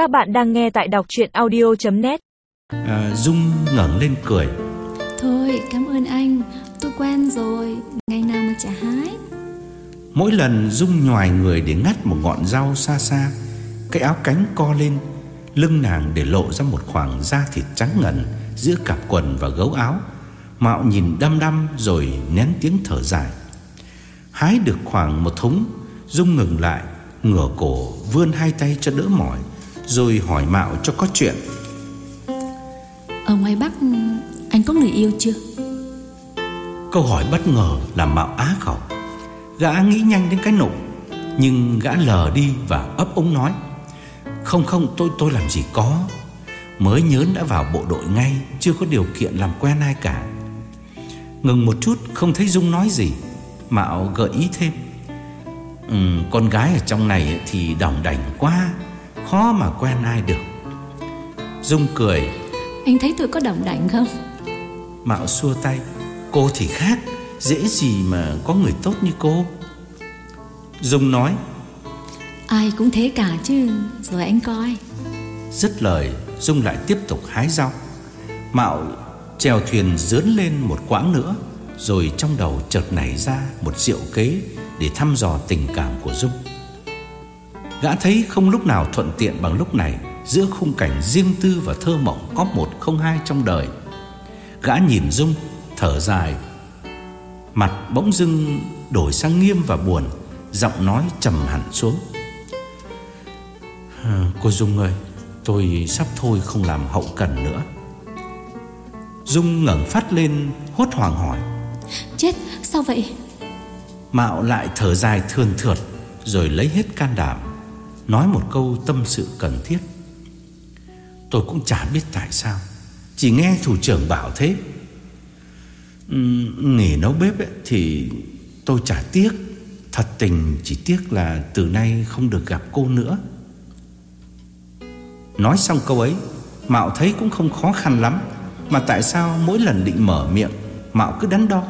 Các bạn đang nghe tại đọc chuyện audio.net à, Dung ngẩng lên cười. Thôi cảm ơn anh. Tôi quen rồi. Ngày nào mà chả hái. Mỗi lần Dung nhòi người để ngắt một ngọn rau xa xa Cái áo cánh co lên Lưng nàng để lộ ra một khoảng da thịt trắng ngần Giữa cặp quần và gấu áo. Mạo nhìn đăm đăm rồi nén tiếng thở dài. Hái được khoảng một thúng Dung ngừng lại Ngửa cổ vươn hai tay cho đỡ mỏi Rồi hỏi Mạo cho có chuyện. Ở ngoài Bắc anh có người yêu chưa? Câu hỏi bất ngờ làm Mạo á khẩu. Gã nghĩ nhanh đến cái nụ Nhưng gã lờ đi và ấp úng nói Không không tôi tôi làm gì có. Mới nhớn đã vào bộ đội ngay Chưa có điều kiện làm quen ai cả. Ngừng một chút không thấy Dung nói gì. Mạo gợi ý thêm ừ, Con gái ở trong này thì đỏng đảnh quá Khó mà quen ai được. Dung cười. Anh thấy tôi có đồng đảnh không? Mạo xua tay. Cô thì khác. Dễ gì mà có người tốt như cô? Dung nói. Ai cũng thế cả chứ Rồi anh coi. Dứt lời Dung lại tiếp tục hái rau. Mạo trèo thuyền dướn lên một quãng nữa Rồi trong đầu chợt nảy ra Một diệu kế Để thăm dò tình cảm của Dung Gã thấy không lúc nào thuận tiện bằng lúc này. Giữa khung cảnh riêng tư và thơ mộng Có một không hai trong đời. Gã nhìn Dung Thở dài. Mặt bỗng dưng đổi sang nghiêm và buồn Giọng nói trầm hẳn xuống. Cô Dung ơi Tôi sắp thôi không làm hậu cần nữa. Dung ngẩng phát lên hốt hoảng hỏi. Chết sao vậy? Mạo lại thở dài thườn thượt Rồi lấy hết can đảm Nói một câu tâm sự cần thiết. Tôi cũng chả biết tại sao Chỉ nghe thủ trưởng bảo thế. Uhm, Nghỉ nấu bếp ấy, thì tôi chả tiếc Thật tình chỉ tiếc là từ nay không được gặp cô nữa. Nói xong câu ấy Mạo thấy cũng không khó khăn lắm Mà tại sao mỗi lần định mở miệng Mạo cứ đắn đo.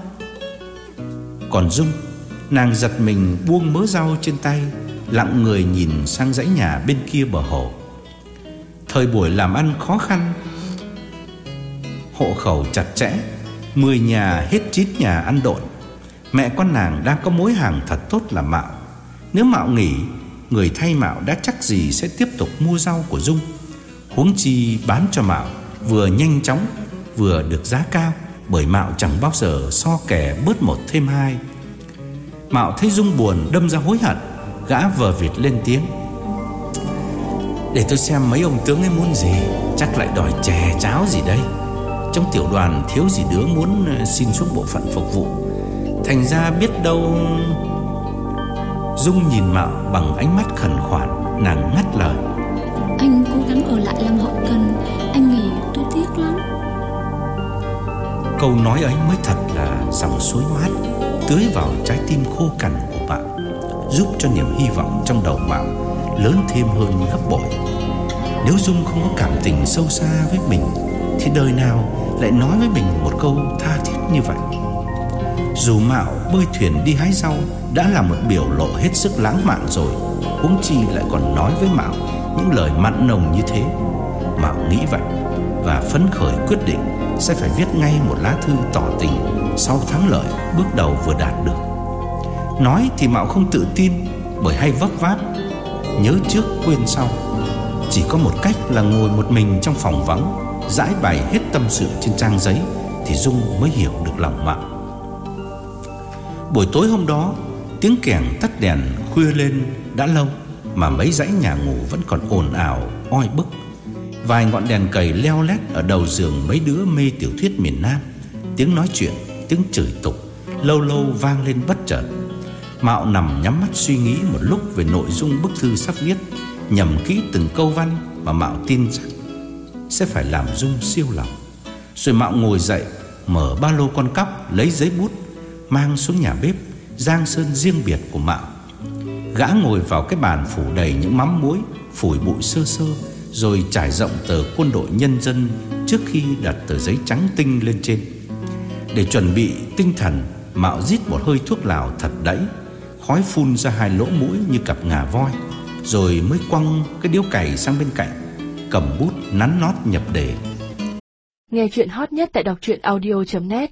Còn Dung Nàng giật mình buông mớ rau trên tay Lặng người nhìn sang dãy nhà bên kia bờ hồ. Thời buổi làm ăn khó khăn, Hộ khẩu chặt chẽ, Mười nhà hết chít nhà ăn độn. Mẹ con nàng đang có mối hàng thật tốt là Mạo. Nếu Mạo nghỉ, Người thay Mạo đã chắc gì sẽ tiếp tục mua rau của Dung. Huống chi bán cho Mạo Vừa nhanh chóng, Vừa được giá cao, Bởi Mạo chẳng bao giờ so kẻ bớt một thêm hai. Mạo thấy Dung buồn đâm ra hối hận. Gã vờ vịt lên tiếng. Để tôi xem mấy ông tướng ấy muốn gì. Chắc lại đòi chè cháo gì đây Trong tiểu đoàn thiếu gì đứa muốn ờ, xin xuống bộ phận phục vụ. Thành ra biết đâu Dung nhìn Mạo bằng ánh mắt khẩn khoản Nàng ngắt lời. Anh cố gắng ở lại làm hậu cần. Anh nghỉ tôi tiếc lắm. Câu nói ấy mới thật là dòng suối mát Tưới vào trái tim khô cằn của Mạo Giúp cho niềm hy vọng trong đầu Mạo Lớn thêm hơn gấp bội. Nếu Dung không có cảm tình sâu xa với mình, Thì đời nào lại nói với mình một câu tha thiết như vậy? Dù Mạo bơi thuyền đi hái rau Đã là một biểu lộ hết sức lãng mạn rồi, Huống chi lại còn nói với Mạo Những lời mặn nồng như thế. Mạo nghĩ vậy Và phấn khởi quyết định Sẽ phải viết ngay một lá thư tỏ tình Sau thắng lợi bước đầu vừa đạt được. Nói thì Mạo không tự tin Bởi hay vấp váp Nhớ trước quên sau. Chỉ có một cách là ngồi một mình trong phòng vắng Giải bày hết tâm sự trên trang giấy Thì Dung mới hiểu được lòng Mạo. Buổi tối hôm đó Tiếng kẻng tắt đèn khuya lên đã lâu Mà mấy dãy nhà ngủ vẫn còn ồn ào oi bức. Vài ngọn đèn cầy leo lét ở đầu giường mấy đứa mê tiểu thuyết miền Nam. Tiếng nói chuyện, tiếng chửi tục Lâu lâu vang lên bất chợt. Mạo nằm nhắm mắt suy nghĩ một lúc về nội dung bức thư sắp viết, Nhầm kỹ từng câu văn mà Mạo tin rằng Sẽ phải làm Dung siêu lòng. Rồi Mạo ngồi dậy, Mở ba lô con cóc Lấy giấy bút, Mang xuống nhà bếp, Giang sơn riêng biệt của Mạo. Gã ngồi vào cái bàn phủ đầy những mắm muối, Phủi bụi sơ sơ, Rồi trải rộng tờ quân đội nhân dân Trước khi đặt tờ giấy trắng tinh lên trên. Để chuẩn bị tinh thần, Mạo rít một hơi thuốc lào thật đẫy Khói phun ra hai lỗ mũi như cặp ngà voi, Rồi mới quăng cái điếu cày sang bên cạnh, Cầm bút nắn nót nhập đề. Nghe chuyện hot nhất tại đọc truyện audio.net